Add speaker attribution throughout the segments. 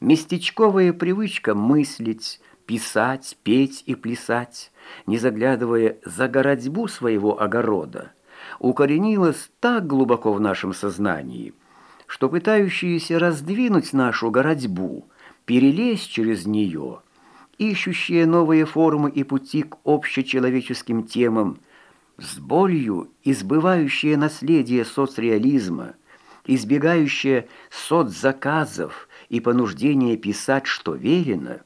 Speaker 1: Местечковая привычка мыслить, писать, петь и плясать, не заглядывая за городьбу своего огорода, укоренилась так глубоко в нашем сознании, что пытающиеся раздвинуть нашу городьбу, перелезть через нее, ищущие новые формы и пути к общечеловеческим темам, с болью избывающее наследие соцреализма, избегающее соцзаказов, и понуждение писать, что верено,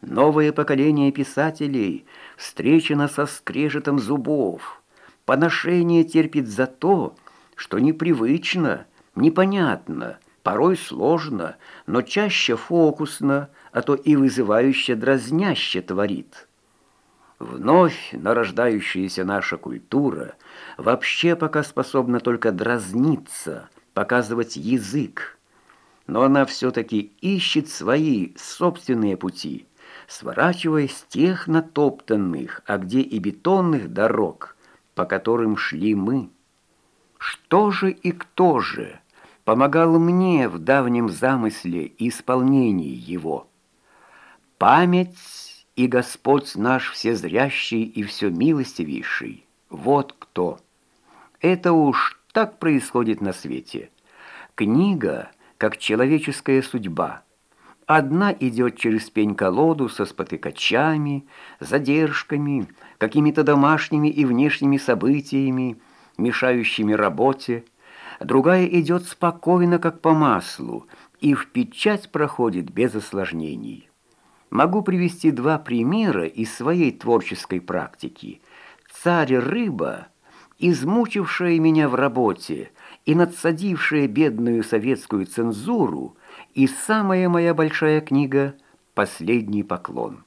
Speaker 1: новое поколение писателей встречено со скрежетом зубов, поношение терпит за то, что непривычно, непонятно, порой сложно, но чаще фокусно, а то и вызывающе дразняще творит. Вновь нарождающаяся наша культура вообще пока способна только дразниться, показывать язык, но она все-таки ищет свои собственные пути, сворачивая с тех натоптанных, а где и бетонных дорог, по которым шли мы. Что же и кто же помогал мне в давнем замысле и исполнении его? Память и Господь наш всезрящий и все милостивейший. Вот кто. Это уж так происходит на свете. Книга — как человеческая судьба. Одна идет через пень-колоду со спотыкачами, задержками, какими-то домашними и внешними событиями, мешающими работе. Другая идет спокойно, как по маслу, и в печать проходит без осложнений. Могу привести два примера из своей творческой практики. «Царь-рыба», измучившая меня в работе, и надсадившая бедную советскую цензуру, и самая моя большая книга «Последний поклон».